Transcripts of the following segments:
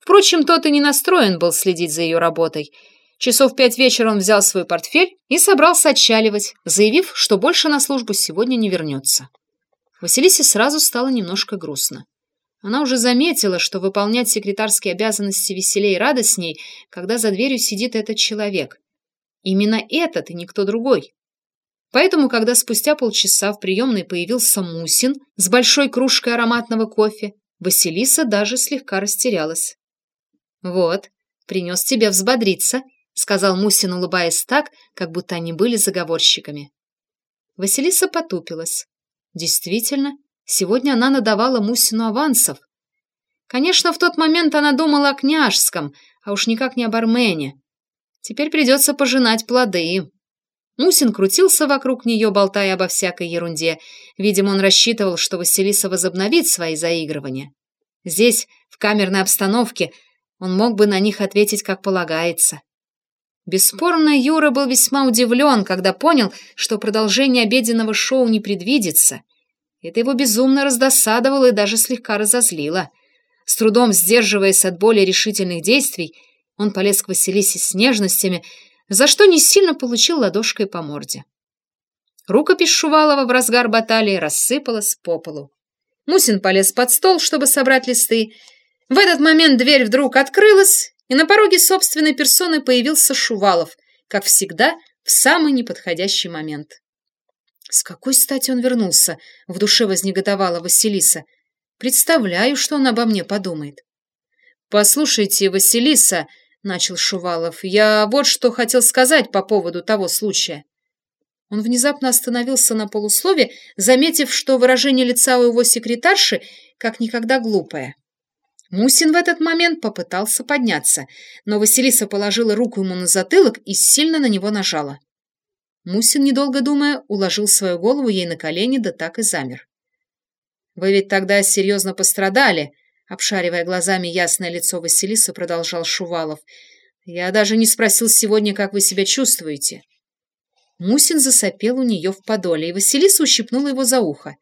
Впрочем, тот и не настроен был следить за ее работой. Часов пять вечера он взял свой портфель и собрался отчаливать, заявив, что больше на службу сегодня не вернется. Василисе сразу стало немножко грустно. Она уже заметила, что выполнять секретарские обязанности веселее и радостней, когда за дверью сидит этот человек. Именно этот и никто другой. Поэтому, когда спустя полчаса в приемной появился Мусин с большой кружкой ароматного кофе, Василиса даже слегка растерялась. «Вот, принес тебе взбодриться», — сказал Мусин, улыбаясь так, как будто они были заговорщиками. Василиса потупилась. Действительно, сегодня она надавала Мусину авансов. Конечно, в тот момент она думала о княжском, а уж никак не о бармене. Теперь придется пожинать плоды. Мусин крутился вокруг нее, болтая обо всякой ерунде. Видимо, он рассчитывал, что Василиса возобновит свои заигрывания. Здесь, в камерной обстановке, он мог бы на них ответить, как полагается. Бесспорно, Юра был весьма удивлен, когда понял, что продолжение обеденного шоу не предвидится. Это его безумно раздосадовало и даже слегка разозлило. С трудом сдерживаясь от более решительных действий, он полез к Василисе с нежностями, за что не сильно получил ладошкой по морде. Рукопись Шувалова в разгар баталии рассыпалась по полу. Мусин полез под стол, чтобы собрать листы. В этот момент дверь вдруг открылась, и на пороге собственной персоны появился Шувалов, как всегда, в самый неподходящий момент. С какой стати он вернулся? В душе вознегодовала Василиса. Представляю, что он обо мне подумает. «Послушайте, Василиса», — начал Шувалов. «Я вот что хотел сказать по поводу того случая». Он внезапно остановился на полуслове, заметив, что выражение лица у его секретарши как никогда глупое. Мусин в этот момент попытался подняться, но Василиса положила руку ему на затылок и сильно на него нажала. Мусин, недолго думая, уложил свою голову ей на колени, да так и замер. «Вы ведь тогда серьезно пострадали», Обшаривая глазами ясное лицо Василисы, продолжал Шувалов. «Я даже не спросил сегодня, как вы себя чувствуете». Мусин засопел у нее в подоле, и Василиса ущипнула его за ухо.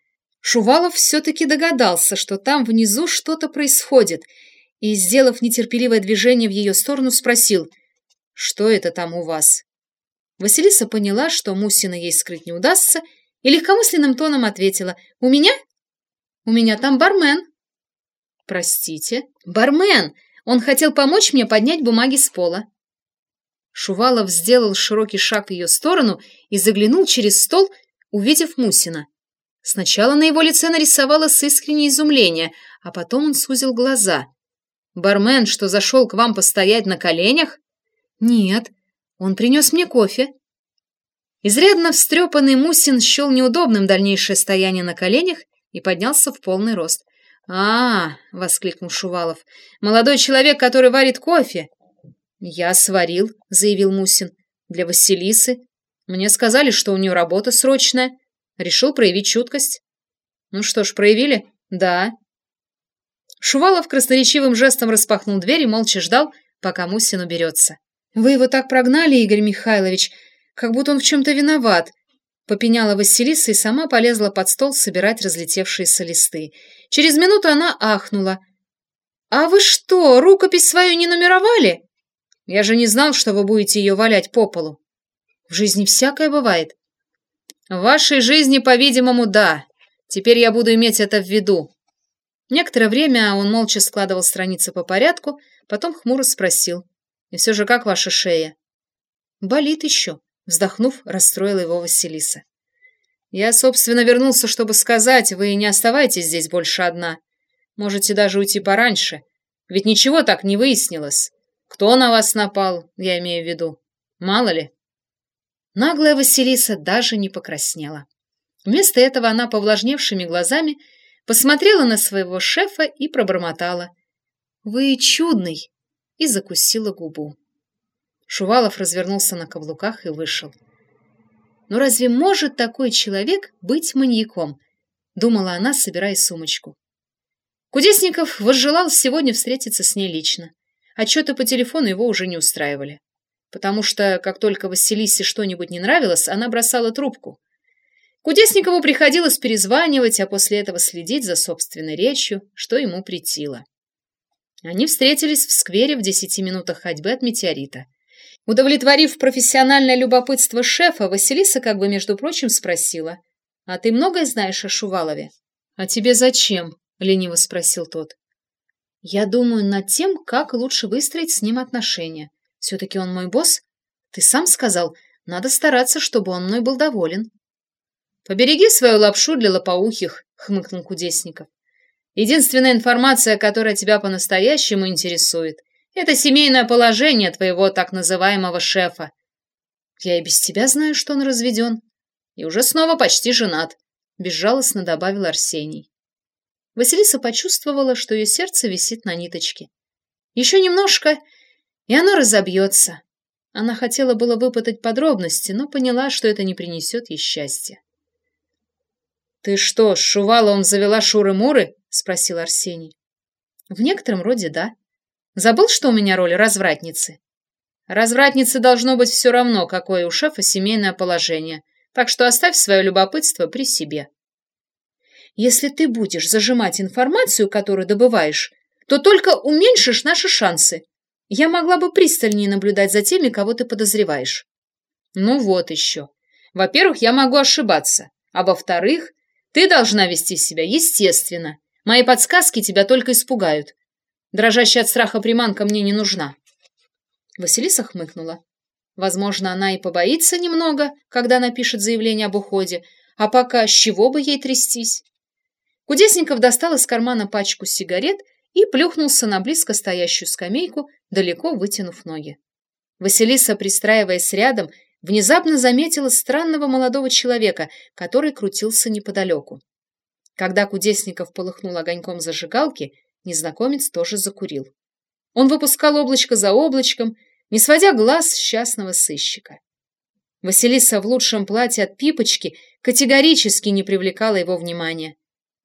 Шувалов все-таки догадался, что там внизу что-то происходит, и, сделав нетерпеливое движение в ее сторону, спросил, «Что это там у вас?» Василиса поняла, что Мусина ей скрыть не удастся, и легкомысленным тоном ответила, «У меня? У меня там бармен». «Простите?» «Бармен! Он хотел помочь мне поднять бумаги с пола». Шувалов сделал широкий шаг в ее сторону и заглянул через стол, увидев Мусина. Сначала на его лице нарисовалось искреннее изумление, а потом он сузил глаза. «Бармен, что зашел к вам постоять на коленях?» «Нет, он принес мне кофе». Изрядно встрепанный Мусин счел неудобным дальнейшее стояние на коленях и поднялся в полный рост. «А, — воскликнул Шувалов, — молодой человек, который варит кофе». «Я сварил», — заявил Мусин, — «для Василисы. Мне сказали, что у нее работа срочная. Решил проявить чуткость». «Ну что ж, проявили?» «Да». Шувалов красноречивым жестом распахнул дверь и молча ждал, пока Мусин уберется. «Вы его так прогнали, Игорь Михайлович, как будто он в чем-то виноват», Попеняла Василиса и сама полезла под стол собирать разлетевшиеся листы. Через минуту она ахнула. «А вы что, рукопись свою не нумеровали? Я же не знал, что вы будете ее валять по полу. В жизни всякое бывает». «В вашей жизни, по-видимому, да. Теперь я буду иметь это в виду». Некоторое время он молча складывал страницы по порядку, потом хмуро спросил. «И все же как ваша шея?» «Болит еще», Вздохнув, расстроила его Василиса. «Я, собственно, вернулся, чтобы сказать, вы не оставайтесь здесь больше одна. Можете даже уйти пораньше. Ведь ничего так не выяснилось. Кто на вас напал, я имею в виду. Мало ли». Наглая Василиса даже не покраснела. Вместо этого она повлажневшими глазами посмотрела на своего шефа и пробормотала. «Вы чудный!» и закусила губу. Шувалов развернулся на каблуках и вышел. «Ну разве может такой человек быть маньяком?» — думала она, собирая сумочку. Кудесников возжелал сегодня встретиться с ней лично. Отчеты по телефону его уже не устраивали. Потому что, как только Василисе что-нибудь не нравилось, она бросала трубку. Кудесникову приходилось перезванивать, а после этого следить за собственной речью, что ему притило. Они встретились в сквере в десяти минутах ходьбы от метеорита. Удовлетворив профессиональное любопытство шефа, Василиса как бы, между прочим, спросила, «А ты многое знаешь о Шувалове?» «А тебе зачем?» — лениво спросил тот. «Я думаю над тем, как лучше выстроить с ним отношения. Все-таки он мой босс. Ты сам сказал, надо стараться, чтобы он мной был доволен». «Побереги свою лапшу для лопоухих», — хмыкнул Кудесников. «Единственная информация, которая тебя по-настоящему интересует, это семейное положение твоего так называемого шефа. Я и без тебя знаю, что он разведен. И уже снова почти женат», — безжалостно добавил Арсений. Василиса почувствовала, что ее сердце висит на ниточке. Еще немножко, и оно разобьется. Она хотела было выпытать подробности, но поняла, что это не принесет ей счастья. «Ты что, с Шуваловым завела шуры-муры?» — спросил Арсений. «В некотором роде да. Забыл, что у меня роль развратницы?» «Развратнице должно быть все равно, какое у шефа семейное положение, так что оставь свое любопытство при себе». «Если ты будешь зажимать информацию, которую добываешь, то только уменьшишь наши шансы. Я могла бы пристальнее наблюдать за теми, кого ты подозреваешь». «Ну вот еще. Во-первых, я могу ошибаться, а во-вторых, ты должна вести себя естественно. Мои подсказки тебя только испугают. Дрожащая от страха приманка мне не нужна. Василиса хмыкнула. Возможно, она и побоится немного, когда напишет заявление об уходе, а пока с чего бы ей трястись? Кудесников достал из кармана пачку сигарет и плюхнулся на близко стоящую скамейку, далеко вытянув ноги. Василиса, пристраиваясь рядом, внезапно заметила странного молодого человека, который крутился неподалеку. Когда Кудесников полыхнул огоньком зажигалки, незнакомец тоже закурил. Он выпускал облачко за облачком, не сводя глаз счастного сыщика. Василиса в лучшем платье от пипочки категорически не привлекала его внимания.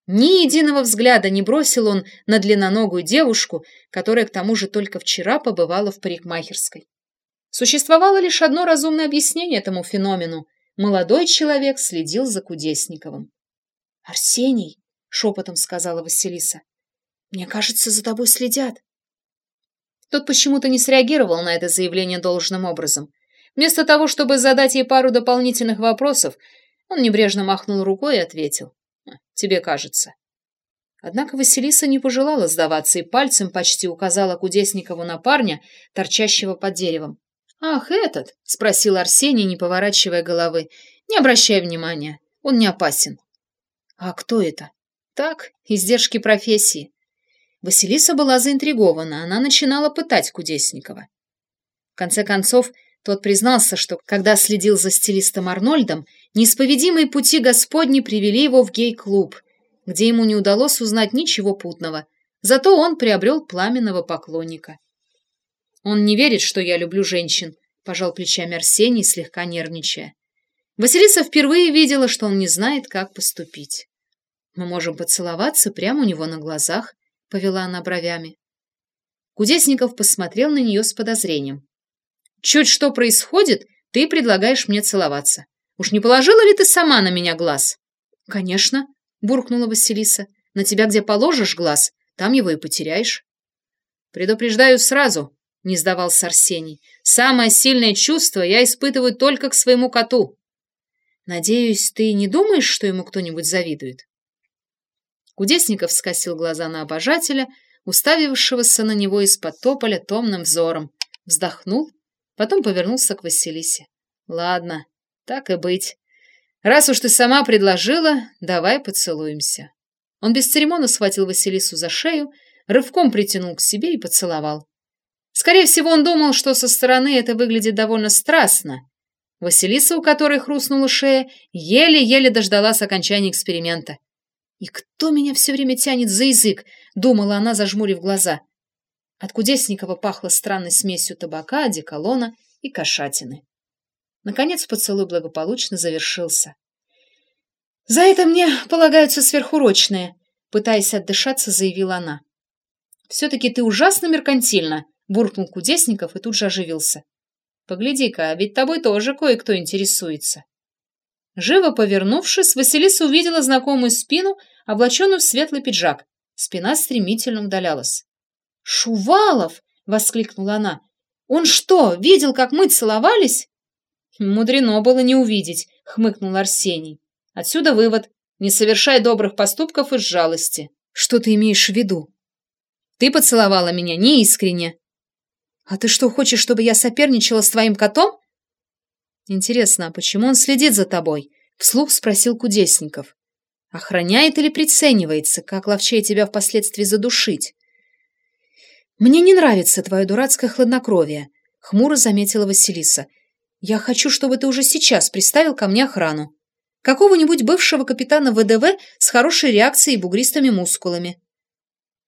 Ни единого взгляда не бросил он на длинноногую девушку, которая к тому же только вчера побывала в парикмахерской. Существовало лишь одно разумное объяснение этому феномену. Молодой человек следил за Кудесниковым. «Арсений!» — шепотом сказала Василиса. «Мне кажется, за тобой следят». Тот почему-то не среагировал на это заявление должным образом. Вместо того, чтобы задать ей пару дополнительных вопросов, он небрежно махнул рукой и ответил. «Тебе кажется». Однако Василиса не пожелала сдаваться и пальцем почти указала Кудесникову на парня, торчащего под деревом. «Ах, этот?» — спросил Арсений, не поворачивая головы. «Не обращай внимания, он не опасен». «А кто это?» «Так, издержки профессии». Василиса была заинтригована, она начинала пытать Кудесникова. В конце концов, тот признался, что, когда следил за стилистом Арнольдом, неисповедимые пути Господни привели его в гей-клуб, где ему не удалось узнать ничего путного, зато он приобрел пламенного поклонника. Он не верит, что я люблю женщин, пожал плечами Арсений, слегка нервничая. Василиса впервые видела, что он не знает, как поступить. Мы можем поцеловаться прямо у него на глазах, повела она бровями. Кудесников посмотрел на нее с подозрением. Чуть что происходит, ты предлагаешь мне целоваться. Уж не положила ли ты сама на меня глаз? Конечно, буркнула Василиса. На тебя где положишь глаз, там его и потеряешь. Предупреждаю сразу, — не сдавался Арсений. «Самое сильное чувство я испытываю только к своему коту». «Надеюсь, ты не думаешь, что ему кто-нибудь завидует?» Кудесников скосил глаза на обожателя, уставившегося на него из-под тополя томным взором, вздохнул, потом повернулся к Василисе. «Ладно, так и быть. Раз уж ты сама предложила, давай поцелуемся». Он без церемона схватил Василису за шею, рывком притянул к себе и поцеловал. Скорее всего, он думал, что со стороны это выглядит довольно страстно. Василиса, у которой хрустнула шея, еле-еле дождалась окончания эксперимента. «И кто меня все время тянет за язык?» — думала она, зажмурив глаза. От Кудесникова пахло странной смесью табака, одеколона и кошатины. Наконец поцелуй благополучно завершился. «За это мне полагаются сверхурочные», — пытаясь отдышаться, заявила она. «Все-таки ты ужасно меркантильна», буркнул Кудесников и тут же оживился. «Погляди-ка, а ведь тобой тоже кое-кто интересуется». Живо повернувшись, Василиса увидела знакомую спину, облаченную в светлый пиджак. Спина стремительно удалялась. «Шувалов!» — воскликнула она. «Он что, видел, как мы целовались?» «Мудрено было не увидеть», — хмыкнул Арсений. «Отсюда вывод. Не совершай добрых поступков из жалости». «Что ты имеешь в виду?» «Ты поцеловала меня неискренне». «А ты что, хочешь, чтобы я соперничала с твоим котом?» «Интересно, а почему он следит за тобой?» — вслух спросил Кудесников. «Охраняет или приценивается, как ловчее тебя впоследствии задушить?» «Мне не нравится твое дурацкое хладнокровие», — хмуро заметила Василиса. «Я хочу, чтобы ты уже сейчас приставил ко мне охрану. Какого-нибудь бывшего капитана ВДВ с хорошей реакцией и бугристыми мускулами».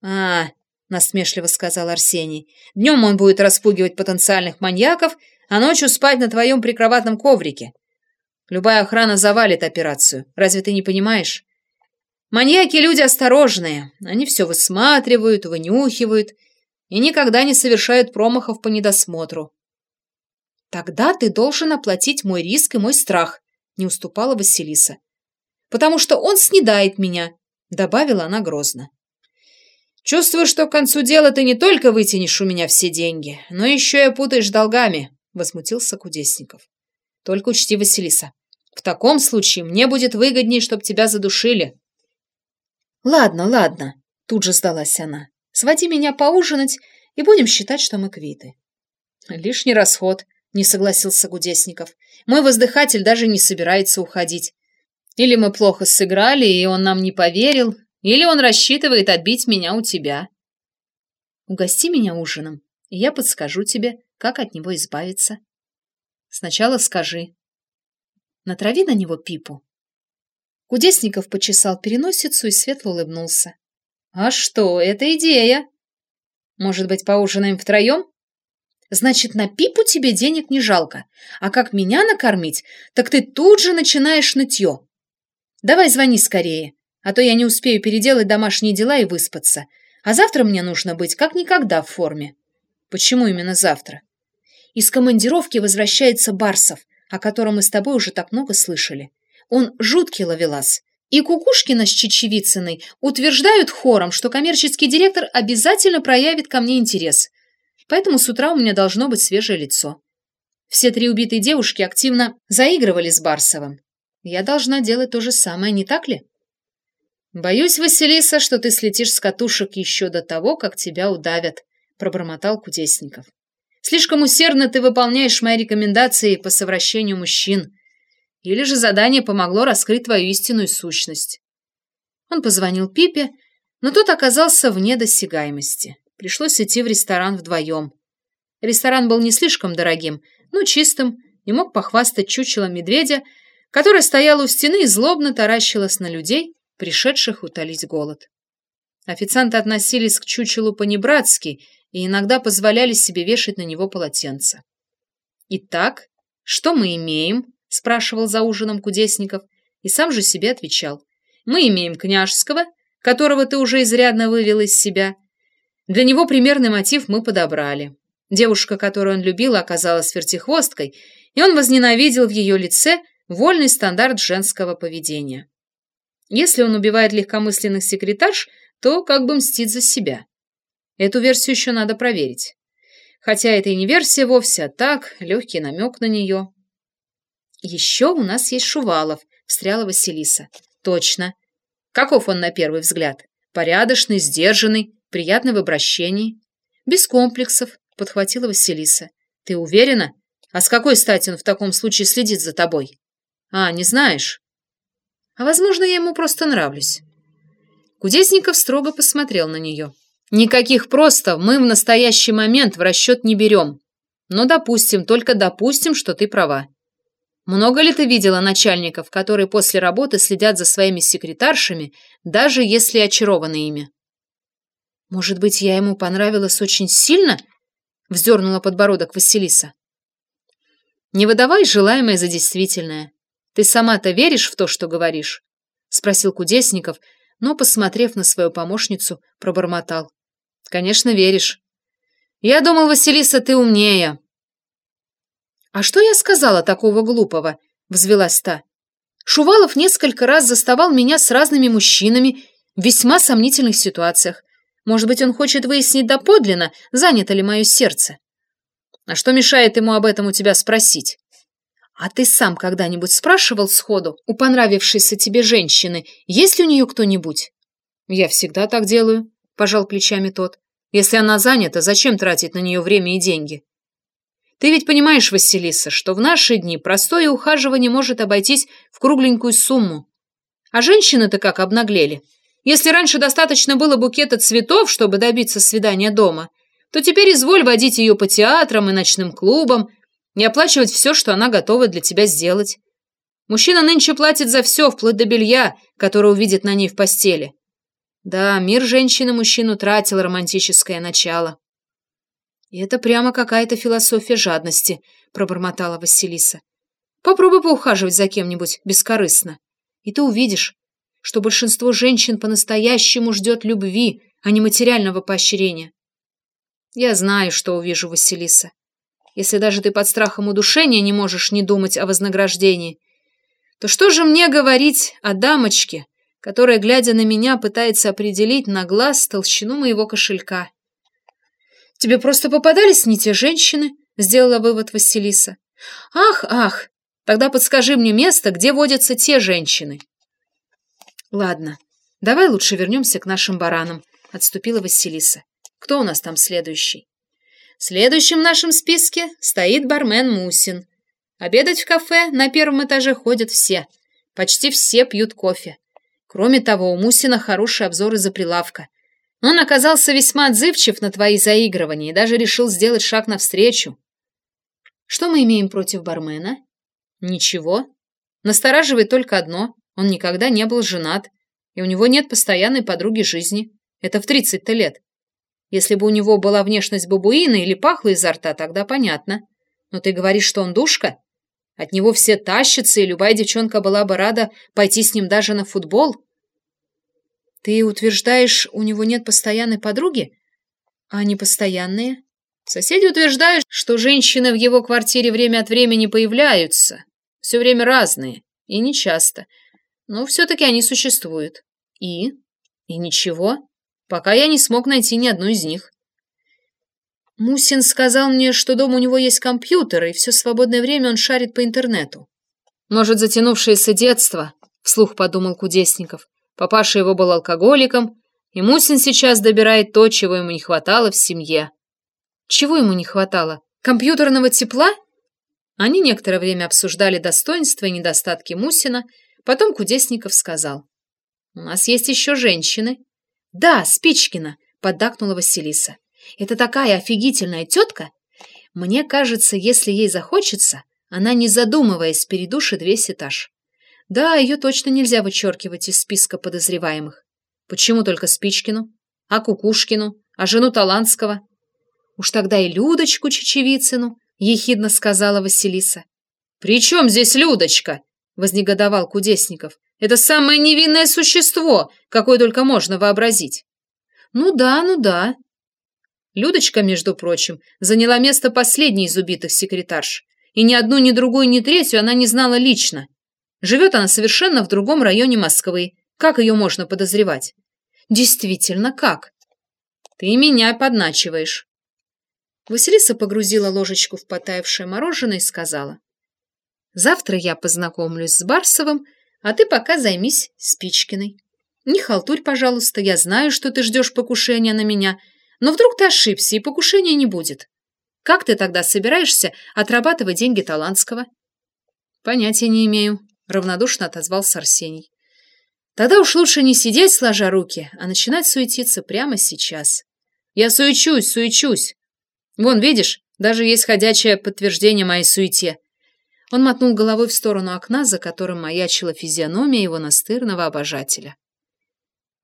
«А, — насмешливо сказал Арсений, — днем он будет распугивать потенциальных маньяков, а ночью спать на твоем прикроватном коврике. Любая охрана завалит операцию. Разве ты не понимаешь? Маньяки — люди осторожные. Они все высматривают, вынюхивают и никогда не совершают промахов по недосмотру. «Тогда ты должен оплатить мой риск и мой страх», — не уступала Василиса. «Потому что он снедает меня», — добавила она грозно. «Чувствую, что к концу дела ты не только вытянешь у меня все деньги, но еще и опутаешь долгами», — возмутился Кудесников. «Только учти, Василиса, в таком случае мне будет выгоднее, чтобы тебя задушили». «Ладно, ладно», — тут же сдалась она. Своди меня поужинать, и будем считать, что мы квиты». «Лишний расход», — не согласился Гудесников. «Мой воздыхатель даже не собирается уходить. Или мы плохо сыграли, и он нам не поверил, или он рассчитывает отбить меня у тебя». «Угости меня ужином, и я подскажу тебе, как от него избавиться». «Сначала скажи». «Натрави на него пипу». Кудесников почесал переносицу и светло улыбнулся. «А что, это идея!» «Может быть, поужинаем втроем?» «Значит, на пипу тебе денег не жалко, а как меня накормить, так ты тут же начинаешь нытье. Давай звони скорее, а то я не успею переделать домашние дела и выспаться, а завтра мне нужно быть как никогда в форме». «Почему именно завтра?» Из командировки возвращается Барсов, о котором мы с тобой уже так много слышали. Он жуткий ловелас, и Кукушкина с Чечевицыной утверждают хором, что коммерческий директор обязательно проявит ко мне интерес. Поэтому с утра у меня должно быть свежее лицо. Все три убитые девушки активно заигрывали с Барсовым. Я должна делать то же самое, не так ли? Боюсь, Василиса, что ты слетишь с катушек еще до того, как тебя удавят, пробормотал Кудесников. Слишком усердно ты выполняешь мои рекомендации по совращению мужчин. Или же задание помогло раскрыть твою истинную сущность. Он позвонил Пипе, но тот оказался вне досягаемости. Пришлось идти в ресторан вдвоем. Ресторан был не слишком дорогим, но чистым и мог похвастать чучелом медведя, которое стояло у стены и злобно таращилось на людей, пришедших утолить голод. Официанты относились к чучелу по-небратски и иногда позволяли себе вешать на него полотенце. Итак, что мы имеем? Спрашивал за ужином Кудесников, и сам же себе отвечал. Мы имеем Княжского, которого ты уже изрядно вывел из себя. Для него примерный мотив мы подобрали. Девушка, которую он любил, оказалась вертихвосткой, и он возненавидел в ее лице вольный стандарт женского поведения. Если он убивает легкомысленных секретарш, то как бы мстит за себя. Эту версию еще надо проверить. Хотя это и не версия вовсе, а так, легкий намек на нее. «Еще у нас есть Шувалов», — встряла Василиса. «Точно. Каков он на первый взгляд? Порядочный, сдержанный, приятный в обращении. Без комплексов», — подхватила Василиса. «Ты уверена? А с какой стати он в таком случае следит за тобой? А, не знаешь? А, возможно, я ему просто нравлюсь». Кудесников строго посмотрел на нее. «Никаких просто мы в настоящий момент в расчет не берем. Но допустим, только допустим, что ты права. Много ли ты видела начальников, которые после работы следят за своими секретаршами, даже если очарованы ими? Может быть, я ему понравилась очень сильно? Вздернула подбородок Василиса. Не выдавай желаемое за действительное. Ты сама-то веришь в то, что говоришь? Спросил Кудесников, но, посмотрев на свою помощницу, пробормотал. Конечно, веришь. Я думал, Василиса, ты умнее. «А что я сказала такого глупого?» — взвелась та. «Шувалов несколько раз заставал меня с разными мужчинами в весьма сомнительных ситуациях. Может быть, он хочет выяснить доподлинно, занято ли мое сердце. А что мешает ему об этом у тебя спросить? А ты сам когда-нибудь спрашивал сходу у понравившейся тебе женщины, есть ли у нее кто-нибудь? Я всегда так делаю, пожал плечами тот. Если она занята, зачем тратить на нее время и деньги? Ты ведь понимаешь, Василиса, что в наши дни простое ухаживание может обойтись в кругленькую сумму. А женщины-то как обнаглели. Если раньше достаточно было букета цветов, чтобы добиться свидания дома, то теперь изволь водить ее по театрам и ночным клубам и оплачивать все, что она готова для тебя сделать. Мужчина нынче платит за все, вплоть до белья, которое увидит на ней в постели. Да, мир женщины мужчину тратил романтическое начало. Это прямо какая-то философия жадности, пробормотала Василиса. Попробуй поухаживать за кем-нибудь бескорыстно, и ты увидишь, что большинство женщин по-настоящему ждет любви, а не материального поощрения. Я знаю, что увижу, Василиса. Если даже ты под страхом удушения не можешь не думать о вознаграждении, то что же мне говорить о дамочке, которая, глядя на меня, пытается определить на глаз толщину моего кошелька? Тебе просто попадались не те женщины, сделала вывод Василиса. Ах, ах, тогда подскажи мне место, где водятся те женщины. «Ладно, давай лучше вернемся к нашим баранам», — отступила Василиса. «Кто у нас там следующий?» «Следующим в нашем списке стоит бармен Мусин. Обедать в кафе на первом этаже ходят все. Почти все пьют кофе. Кроме того, у Мусина хороший обзор из-за прилавка. Он оказался весьма отзывчив на твои заигрывания и даже решил сделать шаг навстречу. Что мы имеем против бармена? Ничего. Настораживает только одно. Он никогда не был женат, и у него нет постоянной подруги жизни. Это в 30-то лет. Если бы у него была внешность бабуина или пахло изо рта, тогда понятно. Но ты говоришь, что он душка? От него все тащатся, и любая девчонка была бы рада пойти с ним даже на футбол. Ты утверждаешь, у него нет постоянной подруги? А не постоянные? Соседи утверждают, что женщины в его квартире время от времени появляются. Все время разные. И нечасто. Но все-таки они существуют. И? И ничего. Пока я не смог найти ни одну из них. Мусин сказал мне, что дома у него есть компьютер, и все свободное время он шарит по интернету. Может, затянувшееся детство, вслух подумал Кудесников. Папаша его был алкоголиком, и Мусин сейчас добирает то, чего ему не хватало в семье. Чего ему не хватало? Компьютерного тепла? Они некоторое время обсуждали достоинства и недостатки Мусина, Потом Кудесников сказал. «У нас есть еще женщины». «Да, Спичкина», — поддакнула Василиса. «Это такая офигительная тетка. Мне кажется, если ей захочется, она, не задумываясь, передушит весь этаж. Да, ее точно нельзя вычеркивать из списка подозреваемых. Почему только Спичкину? А Кукушкину? А жену Талантского? Уж тогда и Людочку Чечевицыну, — ехидно сказала Василиса. «При чем здесь Людочка?» — вознегодовал Кудесников. «Это самое невинное существо, какое только можно вообразить». «Ну да, ну да». Людочка, между прочим, заняла место последней из убитых секретарш. И ни одну, ни другую, ни третью она не знала лично. Живет она совершенно в другом районе Москвы. Как ее можно подозревать? Действительно, как? Ты меня подначиваешь. Василиса погрузила ложечку в потаявшее мороженое и сказала. Завтра я познакомлюсь с Барсовым, а ты пока займись Спичкиной. Не халтурь, пожалуйста, я знаю, что ты ждешь покушения на меня, но вдруг ты ошибся, и покушения не будет. Как ты тогда собираешься отрабатывать деньги Талантского? Понятия не имею, равнодушно отозвался Арсений. Тогда уж лучше не сидеть сложа руки, а начинать суетиться прямо сейчас. Я суечусь, суечусь. Вон, видишь, даже есть ходячее подтверждение моей суете. Он мотнул головой в сторону окна, за которым маячила физиономия его настырного обожателя.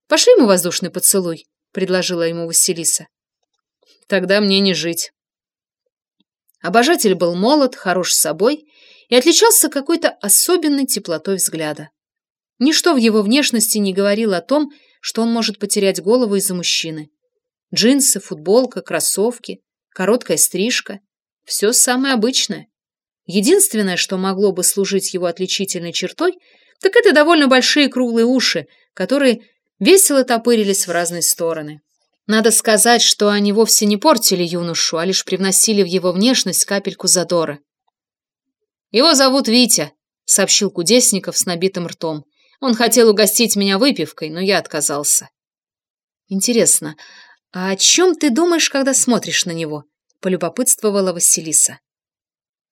«Пошли ему воздушный поцелуй», — предложила ему Василиса. «Тогда мне не жить». Обожатель был молод, хорош собой и отличался какой-то особенной теплотой взгляда. Ничто в его внешности не говорило о том, что он может потерять голову из-за мужчины. Джинсы, футболка, кроссовки, короткая стрижка — все самое обычное. Единственное, что могло бы служить его отличительной чертой, так это довольно большие круглые уши, которые весело топырились в разные стороны. Надо сказать, что они вовсе не портили юношу, а лишь привносили в его внешность капельку задора. «Его зовут Витя», — сообщил Кудесников с набитым ртом. «Он хотел угостить меня выпивкой, но я отказался». «Интересно, а о чем ты думаешь, когда смотришь на него?» — полюбопытствовала Василиса.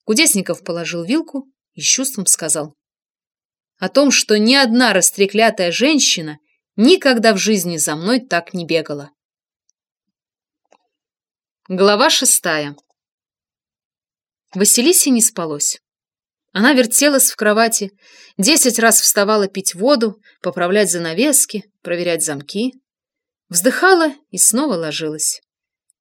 Кудесников положил вилку и с чувством сказал. «О том, что ни одна растреклятая женщина никогда в жизни за мной так не бегала». Глава шестая. Василисе не спалось. Она вертелась в кровати, десять раз вставала пить воду, поправлять занавески, проверять замки. Вздыхала и снова ложилась.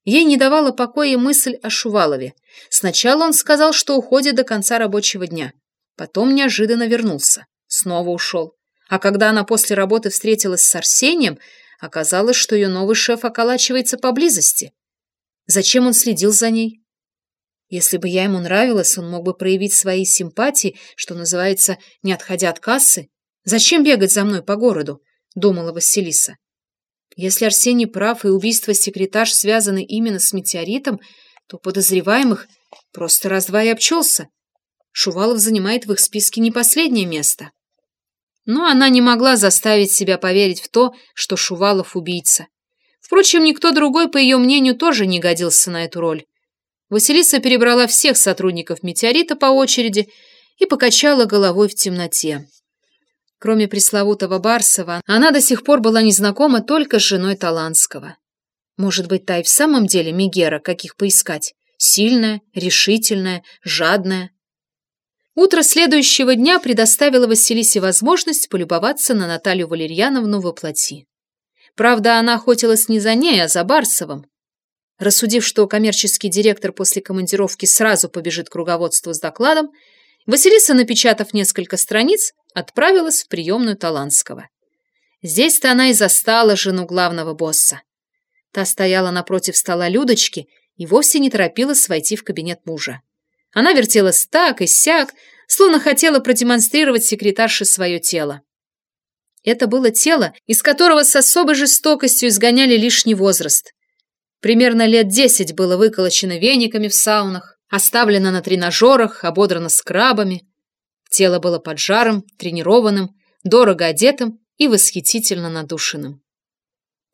Ей не давала покоя мысль о Шувалове. Сначала он сказал, что уходит до конца рабочего дня. Потом неожиданно вернулся. Снова ушел. А когда она после работы встретилась с Арсением, оказалось, что ее новый шеф околачивается поблизости. Зачем он следил за ней? Если бы я ему нравилась, он мог бы проявить свои симпатии, что называется, не отходя от кассы. Зачем бегать за мной по городу? Думала Василиса. Если Арсений прав и убийство секретарш связаны именно с метеоритом, то подозреваемых просто раз-два и обчелся. Шувалов занимает в их списке не последнее место. Но она не могла заставить себя поверить в то, что Шувалов убийца. Впрочем, никто другой, по ее мнению, тоже не годился на эту роль. Василиса перебрала всех сотрудников «Метеорита» по очереди и покачала головой в темноте. Кроме пресловутого Барсова, она до сих пор была незнакома только с женой Таланского. Может быть, та и в самом деле Мегера, каких поискать? Сильная, решительная, жадная. Утро следующего дня предоставило Василисе возможность полюбоваться на Наталью Валерьяновну во плоти. Правда, она охотилась не за ней, а за Барсовым. Рассудив, что коммерческий директор после командировки сразу побежит к руководству с докладом, Василиса, напечатав несколько страниц, отправилась в приемную Таланского. Здесь-то она и застала жену главного босса. Та стояла напротив стола Людочки и вовсе не торопилась войти в кабинет мужа. Она вертелась так и сяк, словно хотела продемонстрировать секретарше свое тело. Это было тело, из которого с особой жестокостью изгоняли лишний возраст. Примерно лет десять было выколочено вениками в саунах, оставлено на тренажерах, ободрано скрабами. Тело было поджаром, тренированным, дорого одетым и восхитительно надушенным.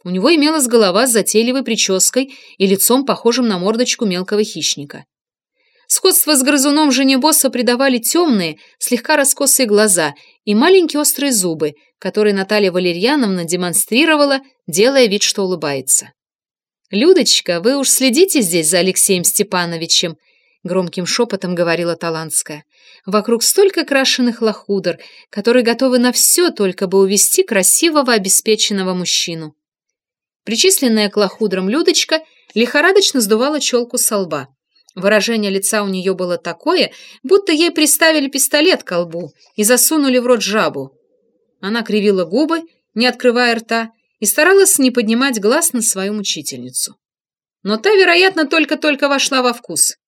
У него имелась голова с затейливой прической и лицом, похожим на мордочку мелкого хищника. Сходство с грызуном жене босса придавали темные, слегка раскосые глаза и маленькие острые зубы, которые Наталья Валерьяновна демонстрировала, делая вид, что улыбается. «Людочка, вы уж следите здесь за Алексеем Степановичем», громким шепотом говорила Талантская. «Вокруг столько крашеных лохудр, которые готовы на все, только бы увести красивого обеспеченного мужчину». Причисленная к лохудрам Людочка лихорадочно сдувала челку со лба. Выражение лица у нее было такое, будто ей приставили пистолет к лбу и засунули в рот жабу. Она кривила губы, не открывая рта, и старалась не поднимать глаз на свою мучительницу. Но та, вероятно, только-только вошла во вкус.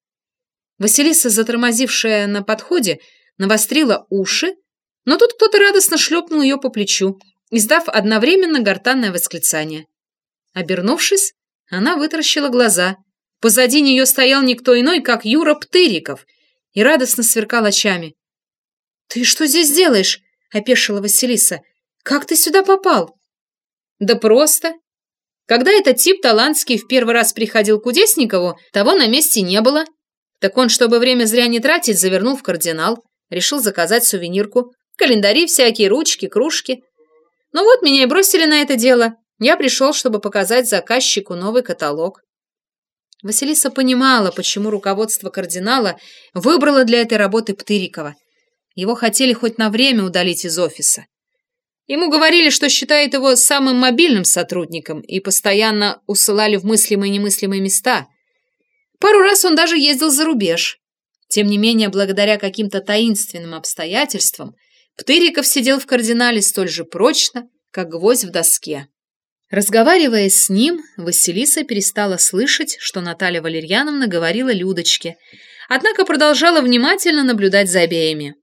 Василиса, затормозившая на подходе, навострила уши, но тут кто-то радостно шлепнул ее по плечу, издав одновременно гортанное восклицание. Обернувшись, она вытаращила глаза. Позади нее стоял никто иной, как Юра Птыриков, и радостно сверкал очами. «Ты что здесь делаешь?» — опешила Василиса. «Как ты сюда попал?» «Да просто. Когда этот тип Талантский в первый раз приходил к Кудесникову, того на месте не было. Так он, чтобы время зря не тратить, завернул в кардинал, решил заказать сувенирку, календари всякие, ручки, кружки. Ну вот, меня и бросили на это дело. Я пришел, чтобы показать заказчику новый каталог. Василиса понимала, почему руководство кардинала выбрало для этой работы Птырикова. Его хотели хоть на время удалить из офиса. Ему говорили, что считают его самым мобильным сотрудником и постоянно усылали в мыслимые и немыслимые места. Пару раз он даже ездил за рубеж. Тем не менее, благодаря каким-то таинственным обстоятельствам, Птыриков сидел в кардинале столь же прочно, как гвоздь в доске. Разговаривая с ним, Василиса перестала слышать, что Наталья Валерьяновна говорила Людочке, однако продолжала внимательно наблюдать за обеими.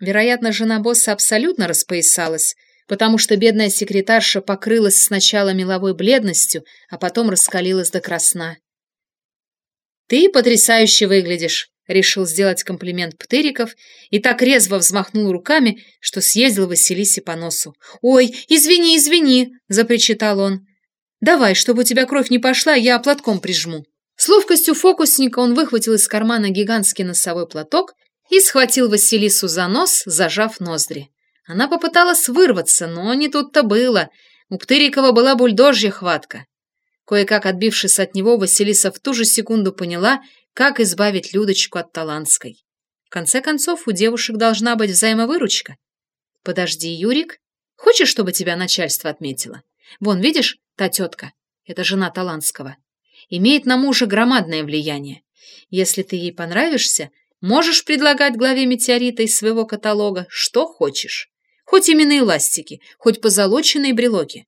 Вероятно, жена босса абсолютно распоясалась, потому что бедная секретарша покрылась сначала меловой бледностью, а потом раскалилась до красна. «Ты потрясающе выглядишь», — решил сделать комплимент Птыриков и так резво взмахнул руками, что съездил Василисе по носу. «Ой, извини, извини!» — запричитал он. «Давай, чтобы у тебя кровь не пошла, я платком прижму». С ловкостью фокусника он выхватил из кармана гигантский носовой платок и схватил Василису за нос, зажав ноздри. Она попыталась вырваться, но не тут-то было. У Птырикова была бульдожья хватка. Кое-как отбившись от него, Василиса в ту же секунду поняла, как избавить Людочку от Таланской. В конце концов, у девушек должна быть взаимовыручка. Подожди, Юрик, хочешь, чтобы тебя начальство отметило? Вон, видишь, та тетка, это жена Таланского, имеет на мужа громадное влияние. Если ты ей понравишься, можешь предлагать главе метеорита из своего каталога что хочешь. Хоть именные ластики, хоть позолоченные брелоки.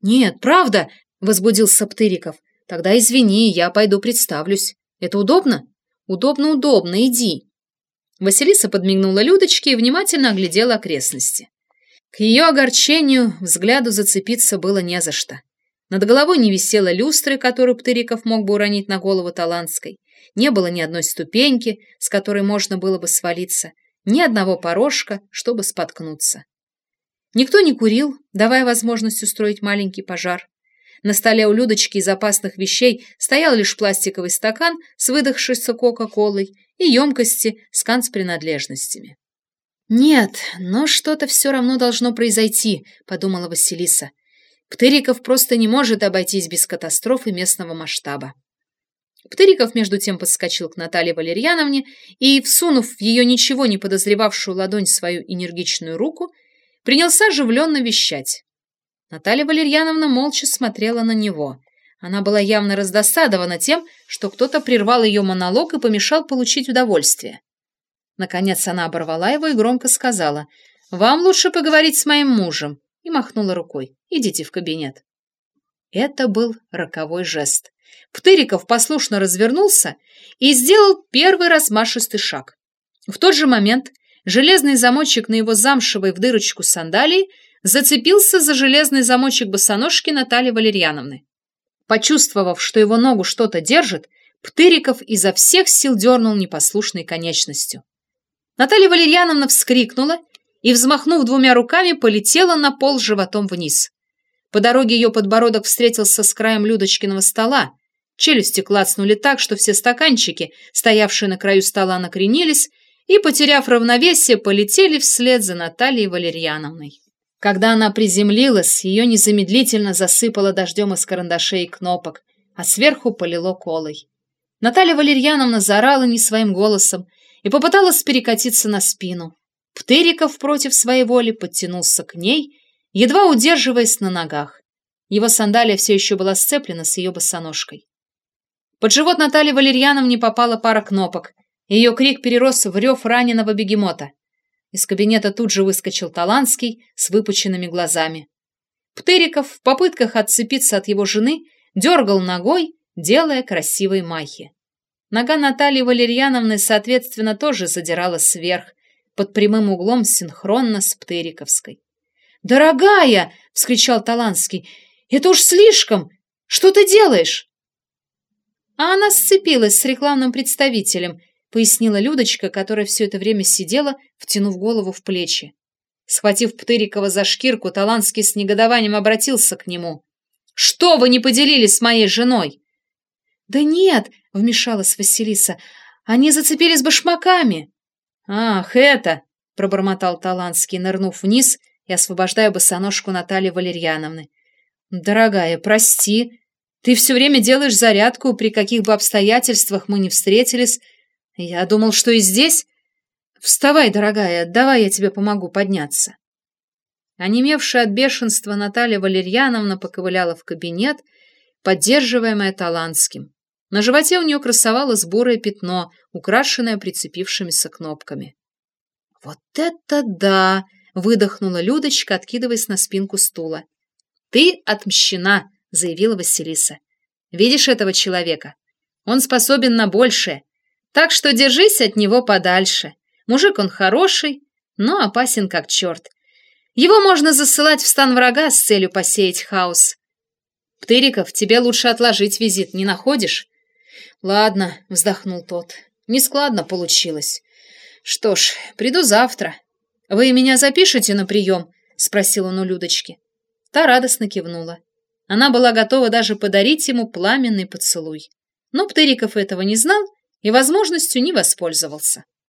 Нет, правда, возбудился Птыриков. Тогда извини, я пойду представлюсь. Это удобно? Удобно, удобно, иди. Василиса подмигнула Людочке и внимательно оглядела окрестности. К ее огорчению взгляду зацепиться было не за что. Над головой не висела люстры, которую Птыриков мог бы уронить на голову Таланской. Не было ни одной ступеньки, с которой можно было бы свалиться, ни одного порожка, чтобы споткнуться. Никто не курил, давая возможность устроить маленький пожар. На столе у Людочки из опасных вещей стоял лишь пластиковый стакан с выдохшейся кока-колой и емкости с канцпринадлежностями. «Нет, но что-то все равно должно произойти», — подумала Василиса. «Птыриков просто не может обойтись без катастрофы местного масштаба». Птыриков между тем подскочил к Наталье Валерьяновне и, всунув в ее ничего не подозревавшую ладонь свою энергичную руку, принялся оживленно вещать. Наталья Валерьяновна молча смотрела на него. Она была явно раздосадована тем, что кто-то прервал ее монолог и помешал получить удовольствие. Наконец она оборвала его и громко сказала «Вам лучше поговорить с моим мужем» и махнула рукой «Идите в кабинет». Это был роковой жест. Птыриков послушно развернулся и сделал первый размашистый шаг. В тот же момент железный замочек на его замшевой в дырочку сандалии зацепился за железный замочек босоножки Натальи Валерьяновны. Почувствовав, что его ногу что-то держит, Птыриков изо всех сил дернул непослушной конечностью. Наталья Валерьяновна вскрикнула и, взмахнув двумя руками, полетела на пол животом вниз. По дороге ее подбородок встретился с краем Людочкиного стола. Челюсти клацнули так, что все стаканчики, стоявшие на краю стола, накренились и, потеряв равновесие, полетели вслед за Натальей Валерьяновной. Когда она приземлилась, ее незамедлительно засыпало дождем из карандашей и кнопок, а сверху полило колой. Наталья Валерьяновна заорала не своим голосом и попыталась перекатиться на спину. Птыриков против своей воли подтянулся к ней, едва удерживаясь на ногах. Его сандалия все еще была сцеплена с ее босоножкой. Под живот Натальи Валерьяновне попала пара кнопок. Ее крик перерос в рев раненого бегемота. Из кабинета тут же выскочил Таланский с выпученными глазами. Птыриков в попытках отцепиться от его жены дергал ногой, делая красивые махи. Нога Натальи Валерьяновны, соответственно, тоже задиралась сверх, под прямым углом синхронно с Птыриковской. «Дорогая!» — вскричал Таланский. «Это уж слишком! Что ты делаешь?» А она сцепилась с рекламным представителем, пояснила Людочка, которая все это время сидела, втянув голову в плечи. Схватив Птырикова за шкирку, Таланский с негодованием обратился к нему. «Что вы не поделились с моей женой?» «Да нет», — вмешалась Василиса, — «они зацепились башмаками». «Ах, это!» — пробормотал Таланский, нырнув вниз и освобождая босоножку Натальи Валерьяновны. «Дорогая, прости. Ты все время делаешь зарядку, при каких бы обстоятельствах мы не встретились, я думал, что и здесь... Вставай, дорогая, давай я тебе помогу подняться. Онемевшая от бешенства Наталья Валерьяновна поковыляла в кабинет, поддерживаемая Таланским. На животе у нее красовалось бурое пятно, украшенное прицепившимися кнопками. «Вот это да!» — выдохнула Людочка, откидываясь на спинку стула. «Ты отмщена!» — заявила Василиса. «Видишь этого человека? Он способен на большее. Так что держись от него подальше. Мужик он хороший, но опасен как черт. Его можно засылать в стан врага с целью посеять хаос. Птыриков, тебе лучше отложить визит, не находишь? Ладно, вздохнул тот. Нескладно получилось. Что ж, приду завтра. Вы меня запишете на прием? Спросил он у Людочки. Та радостно кивнула. Она была готова даже подарить ему пламенный поцелуй. Но Птыриков этого не знал и возможностью не воспользовался.